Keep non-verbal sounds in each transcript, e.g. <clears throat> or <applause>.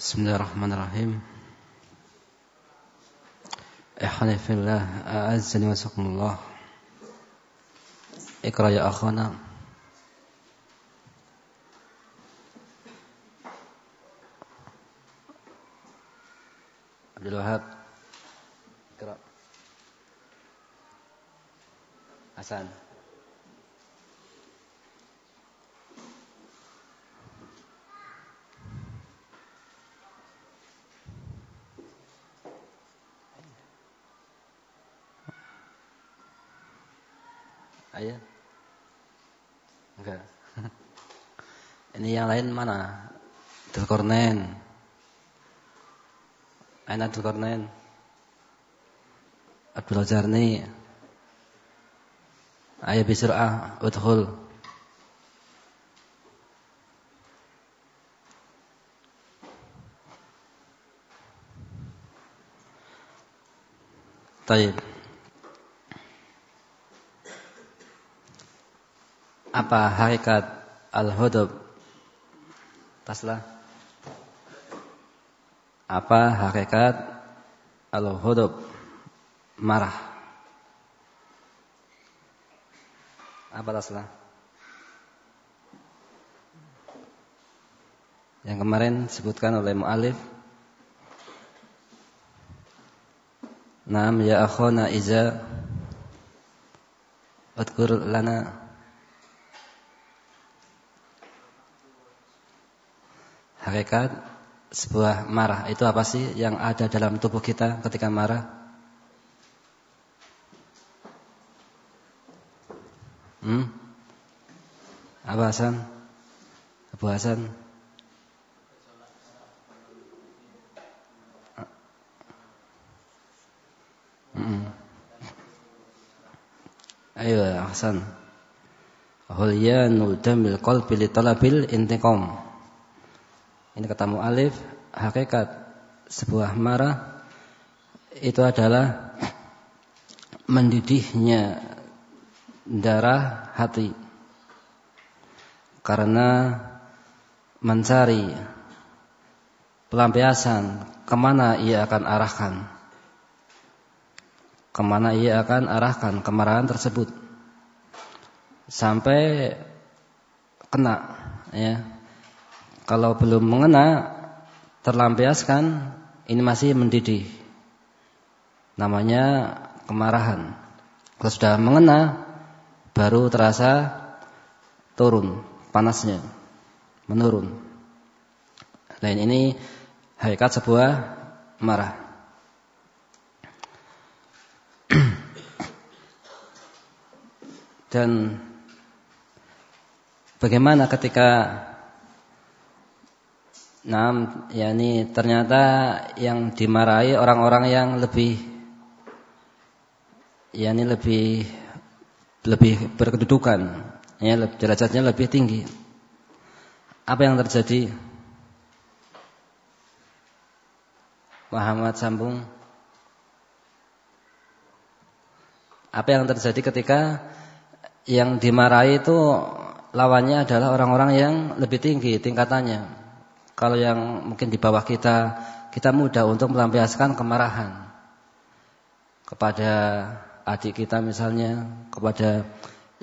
بسم الله الرحمن الرحيم إخواني في الله أعزني وسقم الله اقرأ يا أخانا Enggak. <laughs> Ini yang lain mana? Dulkornen. Aina Dulkornen. Abdul Jarni. Ayah bisra'ah. Udhul. Taib. Apa hakikat al-hudub? Taslah. Apa hakikat al-hudub? Marah. Apa taslah? Yang kemarin disebutkan oleh mu'alif Naam ya akhona iza Udkur lana Hakikat sebuah marah itu apa sih yang ada dalam tubuh kita ketika marah? Hmm? Apa Hasan? Abu Hasan? Hmm. Ayo Hasan. Hulyanu damil qalbi li talabil intiqam. Ini kata mu'alif, hakikat sebuah marah itu adalah mendidihnya darah hati. Karena mencari pelampiasan ke mana ia akan arahkan. Ke mana ia akan arahkan kemarahan tersebut. Sampai kena ya kalau belum mengena terlampiaskan ini masih mendidih. Namanya kemarahan. Kalau sudah mengena baru terasa turun panasnya menurun. Lain ini hakikat sebuah marah. <clears throat> Dan bagaimana ketika Nah, yakni ternyata yang dimarahi orang-orang yang lebih yakni lebih lebih berkedudukan, ya derajatnya lebih tinggi. Apa yang terjadi? Muhammad sambung. Apa yang terjadi ketika yang dimarahi itu lawannya adalah orang-orang yang lebih tinggi tingkatannya? Kalau yang mungkin di bawah kita, kita mudah untuk melampiaskan kemarahan kepada adik kita misalnya, kepada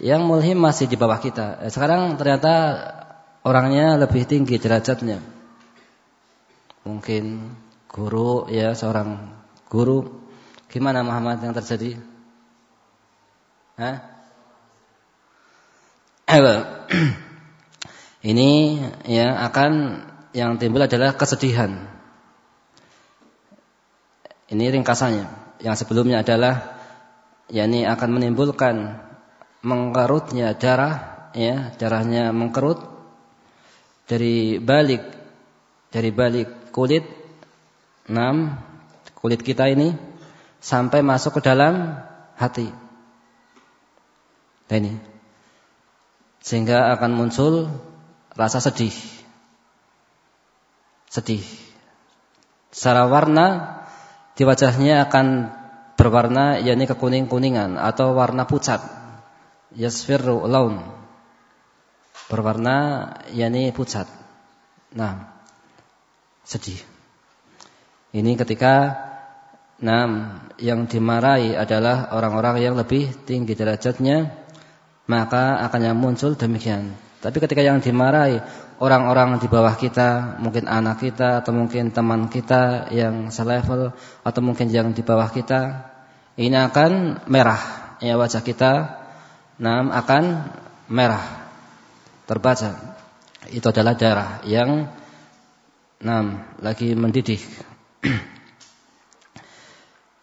yang mulhim masih di bawah kita. Eh, sekarang ternyata orangnya lebih tinggi derajatnya. Mungkin guru ya seorang guru. Gimana Muhammad yang terjadi? Hah? <clears throat> Ini ya akan yang timbul adalah kesedihan. Ini ringkasannya. Yang sebelumnya adalah yakni akan menimbulkan mengkerutnya darah ya, darahnya mengkerut dari balik dari balik kulit enam kulit kita ini sampai masuk ke dalam hati. Nah ini sehingga akan muncul rasa sedih sedih. Secara warna di wajahnya akan berwarna yakni kekuning-kuningan atau warna pucat. Yasfirru laun. Berwarna yakni pucat. Nah, sedih. Ini ketika Nah, yang dimarahi adalah orang-orang yang lebih tinggi derajatnya, maka akan yang muncul demikian. Tapi ketika yang dimarahi orang-orang di bawah kita, mungkin anak kita atau mungkin teman kita yang selevel atau mungkin yang di bawah kita, ini akan merah ya wajah kita, nah akan merah terbaca. Itu adalah darah yang nah lagi mendidih. <clears throat>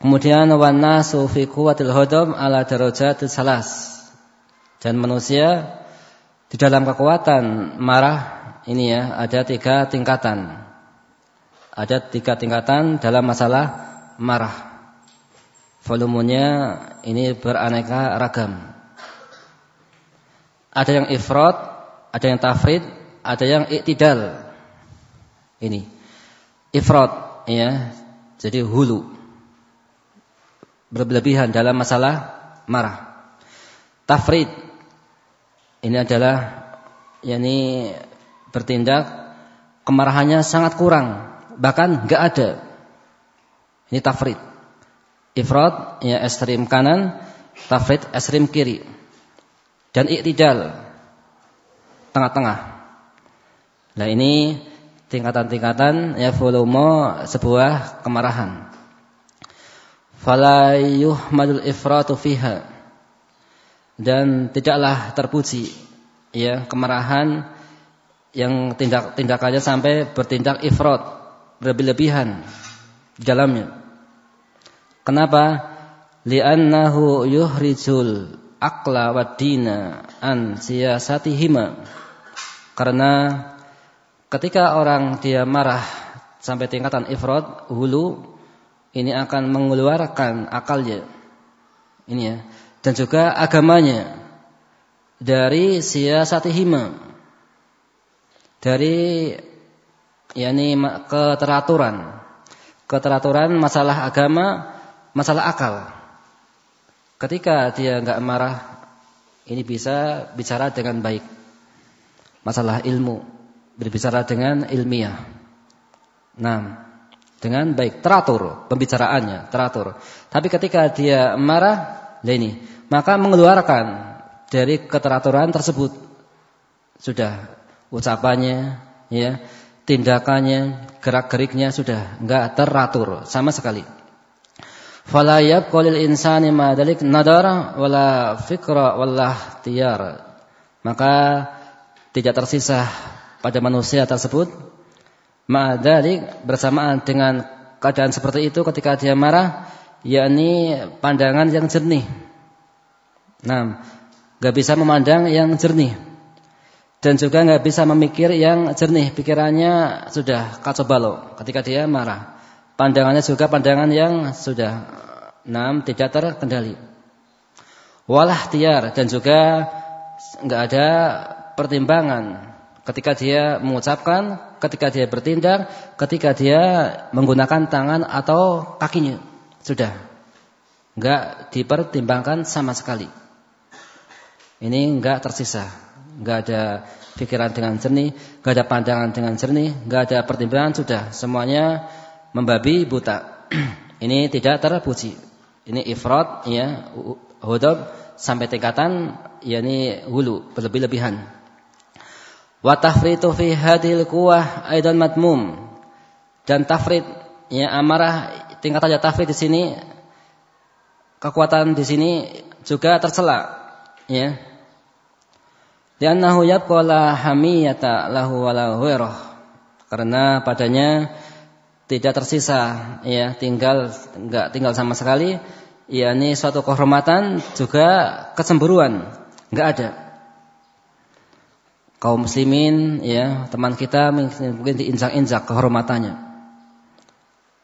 Kemudian wanasu fi quwwatil hodom ala darajatil salas. Dan manusia di dalam kekuatan marah ini ya ada tiga tingkatan. Ada tiga tingkatan dalam masalah marah. Volumenya ini beraneka ragam. Ada yang ifrat, ada yang tafrid, ada yang iktidal. Ini. Ifrat ya. Jadi hulu berlebihan dalam masalah marah. Tafrid ini adalah yakni bertindak kemarahannya sangat kurang, bahkan enggak ada. Ini tafrid. Ifrad ya ekstrim kanan, tafrid ekstrim kiri. Dan iktidal tengah-tengah. Nah ini tingkatan-tingkatan ya volume sebuah kemarahan fala yuhmadul ifratu fiha dan tidaklah terpuji ya kemarahan yang tindak tindakannya sampai bertindak ifrat berlebih-lebihan di dalamnya kenapa li'annahu yuhrijul aqla wad dina an siyasatihima karena ketika orang dia marah sampai tingkatan ifrat hulu ini akan mengeluarkan akalnya. Ini ya. Dan juga agamanya dari siasatihima. Dari yakni keteraturan. Keteraturan masalah agama, masalah akal. Ketika dia enggak marah, ini bisa bicara dengan baik. Masalah ilmu, berbicara dengan ilmiah. Nah, dengan baik, teratur pembicaraannya, teratur. Tapi ketika dia marah, nah ini, maka mengeluarkan dari keteraturan tersebut sudah ucapannya, ya, tindakannya, gerak-geriknya sudah enggak teratur sama sekali. Fala yabqalil insani ma dalik nadara wala fikra wala. Maka tidak tersisa pada manusia tersebut Ma'adalik bersamaan dengan keadaan seperti itu ketika dia marah, yakni pandangan yang jernih. Nah, gak bisa memandang yang jernih. Dan juga gak bisa memikir yang jernih. Pikirannya sudah kacau balau ketika dia marah. Pandangannya juga pandangan yang sudah enam tidak terkendali. Walah tiar dan juga nggak ada pertimbangan ketika dia mengucapkan ketika dia bertindak, ketika dia menggunakan tangan atau kakinya. Sudah. Enggak dipertimbangkan sama sekali. Ini enggak tersisa. Enggak ada pikiran dengan jernih, enggak ada pandangan dengan jernih, enggak ada pertimbangan sudah. Semuanya membabi buta. <clears throat> Ini tidak terpuji. Ini ifrat ya, hudub sampai tingkatan yakni hulu, berlebih-lebihan. Wa tafritu fi hadil kuwah aidan matmum. Dan tafrid ya amarah tingkat aja tafrid di sini kekuatan di sini juga tercela ya. Li'annahu yabqa la hamiyata lahu wala Karena padanya tidak tersisa ya tinggal enggak tinggal sama sekali. Yakni suatu kehormatan juga kecemburuan enggak ada. Kaum muslimin ya teman kita mungkin diinjak-injak kehormatannya.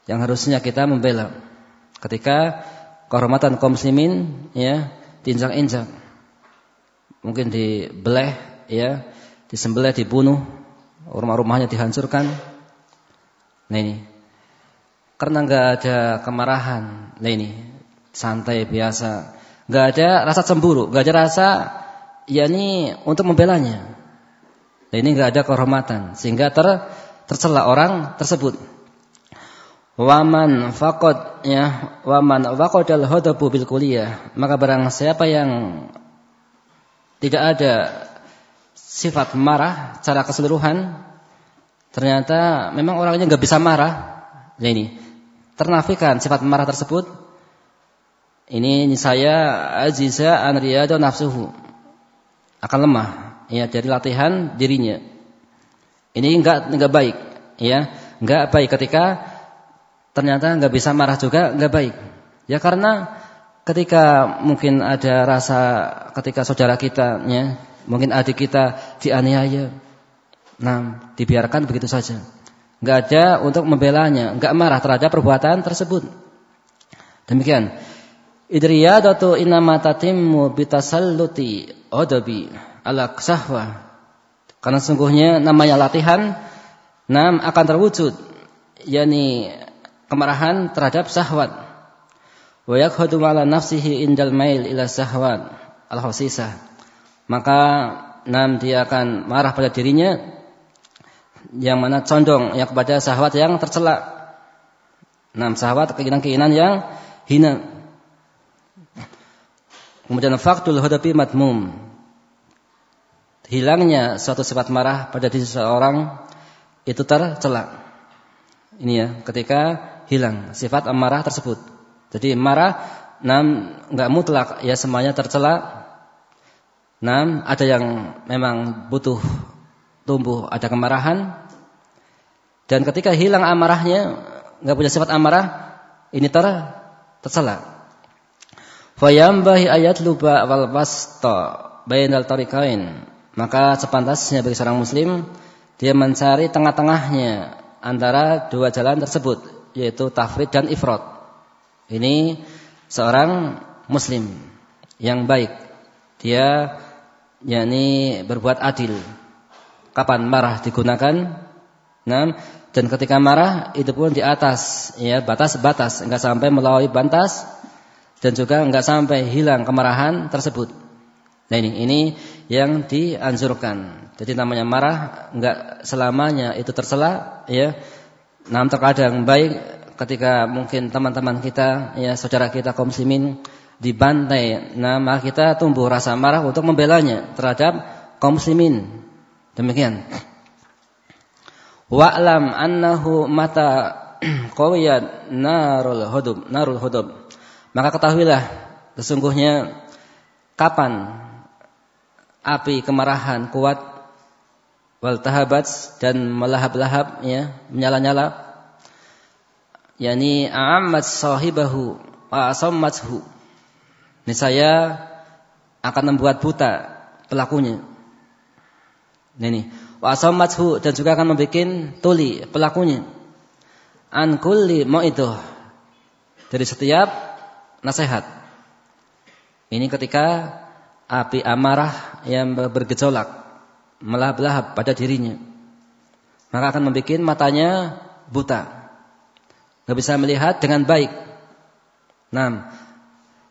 Yang harusnya kita membela. Ketika kehormatan kaum muslimin ya diinjak-injak mungkin dibeleh ya. Disembelih dibunuh. Rumah-rumahnya dihancurkan. Nah ini. Karena nggak ada kemarahan. Nah ini. Santai biasa. Nggak ada rasa cemburu. Nggak ada rasa yakni untuk membelanya. Ini enggak ada kehormatan. Sehingga ter tercela orang tersebut. Waman faqad ya. Waman faqadal hadabu bil kuliah. Maka barang siapa yang tidak ada sifat marah secara keseluruhan. Ternyata memang orangnya nggak bisa marah. Nah ini. Ternafikan sifat marah tersebut. Ini, saya aziza an riyadu nafsuhu. Akan lemah ya dari latihan dirinya. Ini enggak enggak baik ya. Enggak baik ketika ternyata nggak bisa marah juga nggak baik. Ya karena ketika mungkin ada rasa ketika saudara kita ya, mungkin adik kita dianiaya. Nah, dibiarkan begitu saja. Nggak ada untuk membelanya, nggak marah terhadap perbuatan tersebut. Demikian. Idriyadatu innama tatimmu bitasalluti odabi ala sahwa. Karena sungguhnya namanya latihan nam akan terwujud yakni kemarahan terhadap syahwat. Wa yakhadu ala nafsihi indal mail ila syahwat al-khasisah. Maka nam dia akan marah pada dirinya yang mana condong yang kepada syahwat yang tercela. Nam syahwat keinginan-keinginan yang hina. Kemudian faktul hadapi matmum. Hilangnya suatu sifat marah pada diri seseorang itu tercela. Ini ya, ketika hilang sifat amarah tersebut. Jadi marah nam enggak mutlak ya semuanya tercela. Nam ada yang memang butuh tumbuh ada kemarahan dan ketika hilang amarahnya enggak punya sifat amarah ini ter tercela. Fayambahi ayat luba wal basta bainal tarikain. Maka sepantasnya bagi seorang muslim dia mencari tengah-tengahnya antara dua jalan tersebut yaitu tafrid dan ifrat. Ini seorang muslim yang baik. Dia yakni berbuat adil. Kapan marah digunakan? Nah, dan ketika marah itu pun di atas ya batas-batas, enggak sampai melampaui batas dan juga enggak sampai hilang kemarahan tersebut. Nah ini ini yang dianjurkan. Jadi namanya marah enggak selamanya itu tercela ya Nah, terkadang baik ketika mungkin teman-teman kita, ya saudara kita kaum muslimin dibantai, nah maka kita tumbuh rasa marah untuk membelanya terhadap kaum muslimin. Demikian. Wa'lam annahu mata <clears throat> qawiyat narul hudub, narul hudub. Maka ketahuilah sesungguhnya kapan api kemarahan kuat wal tahabat dan melahap-lahap ya menyala-nyala yakni a'ammat sahibahu wa asammathu. Ini saya akan membuat buta pelakunya. Ini wa asammathu dan juga akan membuat tuli pelakunya. An kulli itu dari setiap nasihat. Ini ketika api amarah yang bergejolak melahap-lahap pada dirinya. Maka akan membuat matanya buta. Gak bisa melihat dengan baik. Nah,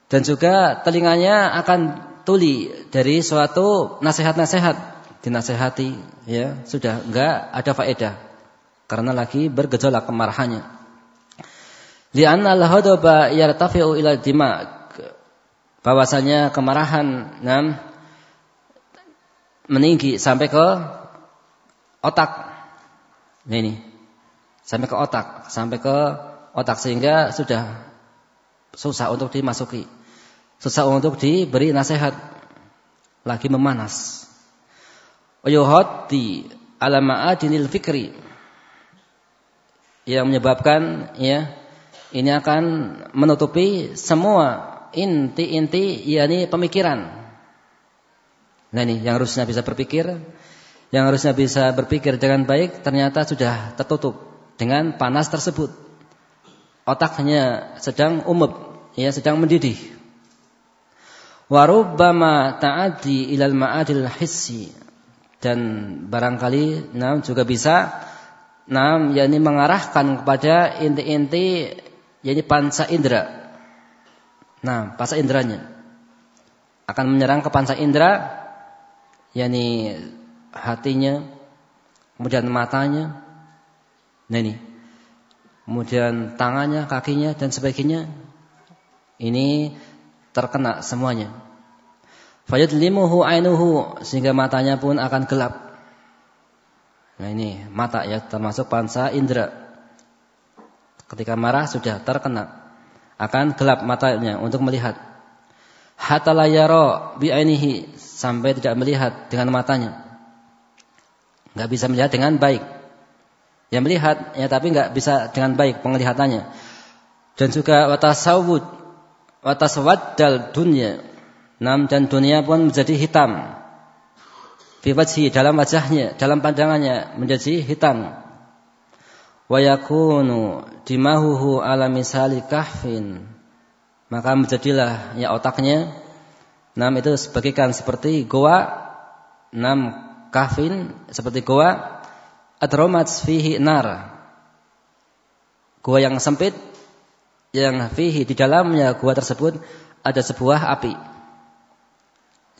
dan juga telinganya akan tuli dari suatu nasihat-nasihat. Dinasehati, ya sudah enggak ada faedah. Karena lagi bergejolak kemarahannya. Lianna al-hadaba yartafi'u ila dima' bahwasanya kemarahan nam meninggi sampai ke otak. Nah, ini. Sampai ke otak, sampai ke otak sehingga sudah susah untuk dimasuki. Susah untuk diberi nasihat. Lagi memanas. Uyuhati ala ma'adinil fikri. Yang menyebabkan ya ini akan menutupi semua inti-inti yakni pemikiran Nah ini yang harusnya bisa berpikir, yang harusnya bisa berpikir dengan baik ternyata sudah tertutup dengan panas tersebut. Otaknya sedang umum, ya sedang mendidih. Warubbama ta'adi ilal ma'adil hissi dan barangkali nah juga bisa nah yakni mengarahkan kepada inti-inti yakni panca indera. Nah, panca inderanya akan menyerang ke panca indera yakni hatinya, kemudian matanya, Nah ini. Kemudian tangannya, kakinya dan sebagainya. Ini terkena semuanya. Fayadlimuhu ainuhu sehingga matanya pun akan gelap. Nah ini mata ya termasuk pansa indera. Ketika marah sudah terkena akan gelap matanya untuk melihat. Hatta la yara bi ainihi sampai tidak melihat dengan matanya. Enggak bisa melihat dengan baik. Ya melihat ya tapi enggak bisa dengan baik penglihatannya. Dan juga watasawud wataswaddal dunya. Nam dan dunia pun menjadi hitam. Fi dalam wajahnya, dalam pandangannya menjadi hitam wa yakunu dimahuhu ala misali kahfin maka menjadilah ya otaknya nam itu sebagaikan seperti goa nam kahfin seperti goa adromat fihi nar goa yang sempit yang fihi di dalamnya goa tersebut ada sebuah api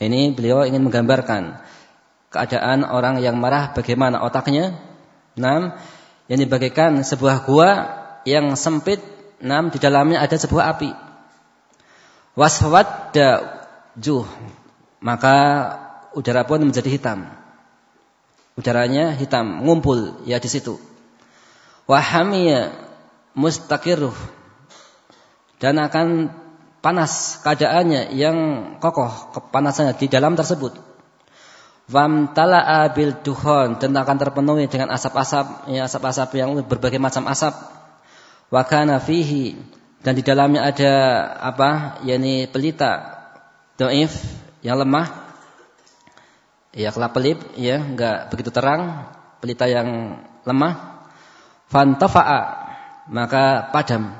ini beliau ingin menggambarkan keadaan orang yang marah bagaimana otaknya nam yang dibagikan sebuah gua yang sempit, nam di dalamnya ada sebuah api. Waswadda juh, maka udara pun menjadi hitam. Udaranya hitam, ngumpul ya di situ. Wahamiya mustaqiruh dan akan panas keadaannya yang kokoh kepanasannya di dalam tersebut Famtala'a bil duhon dan akan terpenuhi dengan asap-asap, ya asap-asap yang berbagai macam asap. Wa kana fihi dan di dalamnya ada apa? yakni pelita doif yang lemah. Ya kelap pelip ya, enggak begitu terang, pelita yang lemah. Fantafa'a maka padam.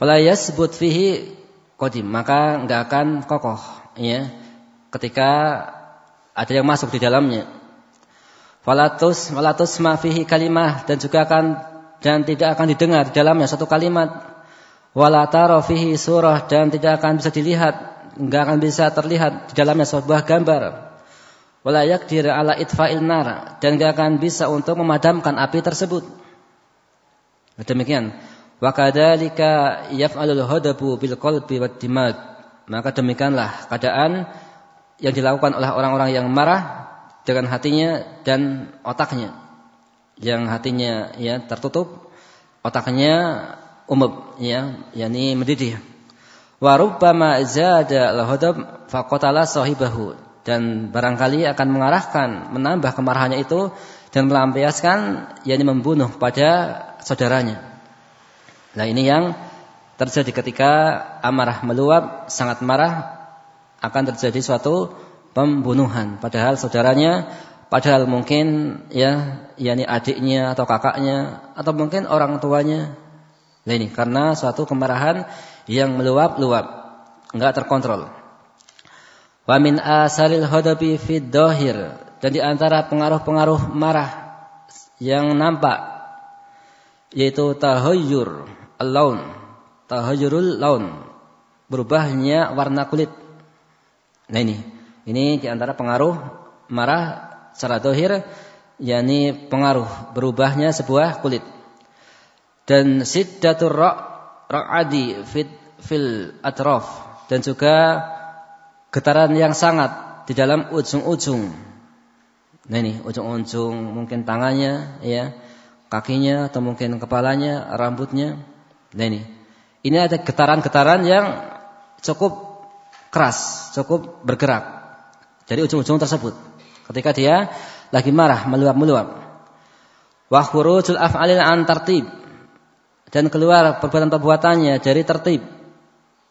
Fala yasbut fihi qadim, maka enggak akan kokoh ya ketika ada yang masuk di dalamnya. Falatus falatus ma fihi kalimah dan juga akan dan tidak akan didengar di dalamnya satu kalimat. Wala tara fihi surah dan tidak akan bisa dilihat, enggak akan bisa terlihat di dalamnya sebuah gambar. Wala yakdir ala itfa'il nar dan enggak akan bisa untuk memadamkan api tersebut. Demikian. Wa kadzalika yaf'alul hadabu bil qalbi wad dimag. Maka demikianlah keadaan yang dilakukan oleh orang-orang yang marah dengan hatinya dan otaknya. Yang hatinya ya tertutup, otaknya umum ya, yakni mendidih. Wa rubbama zada lahadab faqatala sahibahu dan barangkali akan mengarahkan menambah kemarahannya itu dan melampiaskan yakni membunuh pada saudaranya. Nah ini yang terjadi ketika amarah meluap, sangat marah akan terjadi suatu pembunuhan. Padahal saudaranya, padahal mungkin ya, yakni adiknya atau kakaknya atau mungkin orang tuanya. Nah ini karena suatu kemarahan yang meluap-luap, enggak terkontrol. Wa min asalil hadabi fid dohir dan di antara pengaruh-pengaruh marah yang nampak yaitu tahayyur al-laun, tahayyurul laun, berubahnya warna kulit. Nah ini, ini di antara pengaruh marah secara dohir, yakni pengaruh berubahnya sebuah kulit. Dan siddatur ra' fit fil atraf. Dan juga getaran yang sangat di dalam ujung-ujung. Nah ini ujung-ujung mungkin tangannya, ya, kakinya atau mungkin kepalanya, rambutnya. Nah ini, ini ada getaran-getaran yang cukup keras, cukup bergerak dari ujung-ujung tersebut. Ketika dia lagi marah, meluap-meluap. Wa khurujul af'alil an tertib dan keluar perbuatan-perbuatannya dari tertib.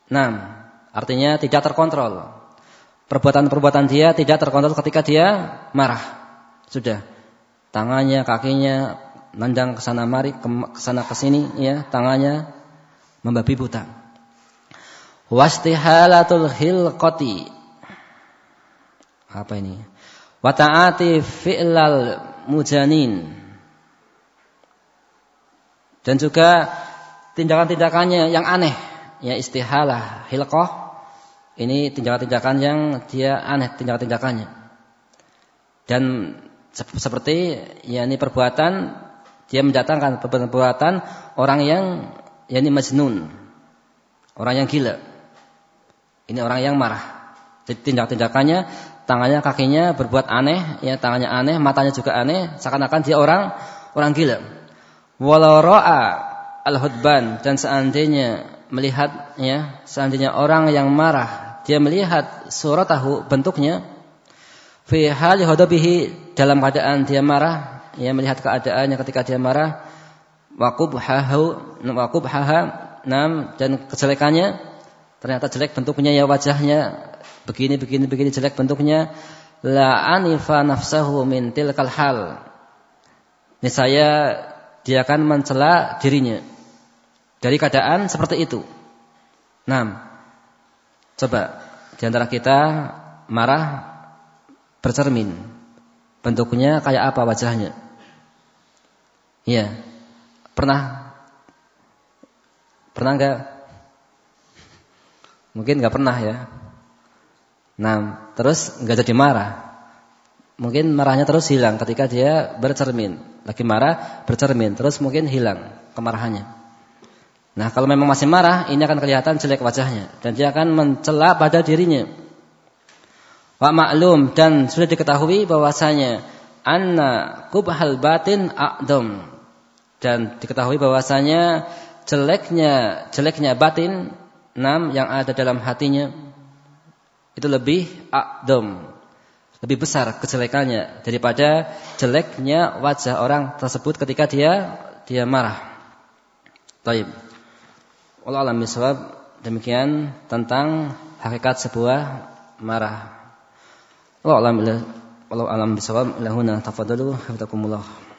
Nah, artinya tidak terkontrol. Perbuatan-perbuatan dia tidak terkontrol ketika dia marah. Sudah. Tangannya, kakinya nandang ke sana mari, ke sana ke sini ya, tangannya membabi buta. Wastihalatul hilqati apa ini? Wa ta'ati fi'lal mujanin. Dan juga tindakan-tindakannya yang aneh ya istihalah hilqah ini tindakan-tindakan yang dia aneh tindakan-tindakannya dan seperti ya ini perbuatan Dia mendatangkan perbuatan orang yang yakni majnun. Orang yang gila. Ini orang yang marah. Tindak-tindakannya, tangannya, kakinya berbuat aneh, ya tangannya aneh, matanya juga aneh, seakan-akan dia orang orang gila. Walau ro'a al-hudban dan seandainya melihat ya, seandainya orang yang marah, dia melihat suratahu bentuknya fi hali dalam keadaan dia marah, ya melihat keadaannya ketika dia marah, waqubhahu waqubhaha nam dan kejelekannya ternyata jelek bentuknya ya wajahnya begini begini begini jelek bentuknya la anifa nafsahu min tilkal hal saya dia akan mencela dirinya dari keadaan seperti itu. Nah, coba di antara kita marah bercermin. Bentuknya kayak apa wajahnya? Iya. Pernah? Pernah enggak? Mungkin enggak pernah ya. Nah, terus enggak jadi marah. Mungkin marahnya terus hilang ketika dia bercermin. Lagi marah, bercermin, terus mungkin hilang kemarahannya. Nah, kalau memang masih marah, ini akan kelihatan jelek wajahnya dan dia akan mencela pada dirinya. Wa maklum dan sudah diketahui bahwasanya anna kubhal batin a'dam dan diketahui bahwasanya jeleknya jeleknya batin enam yang ada dalam hatinya itu lebih a'dam lebih besar kejelekannya daripada jeleknya wajah orang tersebut ketika dia dia marah. Taib. Allah alam bisawab demikian tentang hakikat sebuah marah. Allah alam Allah alam bisawab lahuna tafadalu hafizakumullah.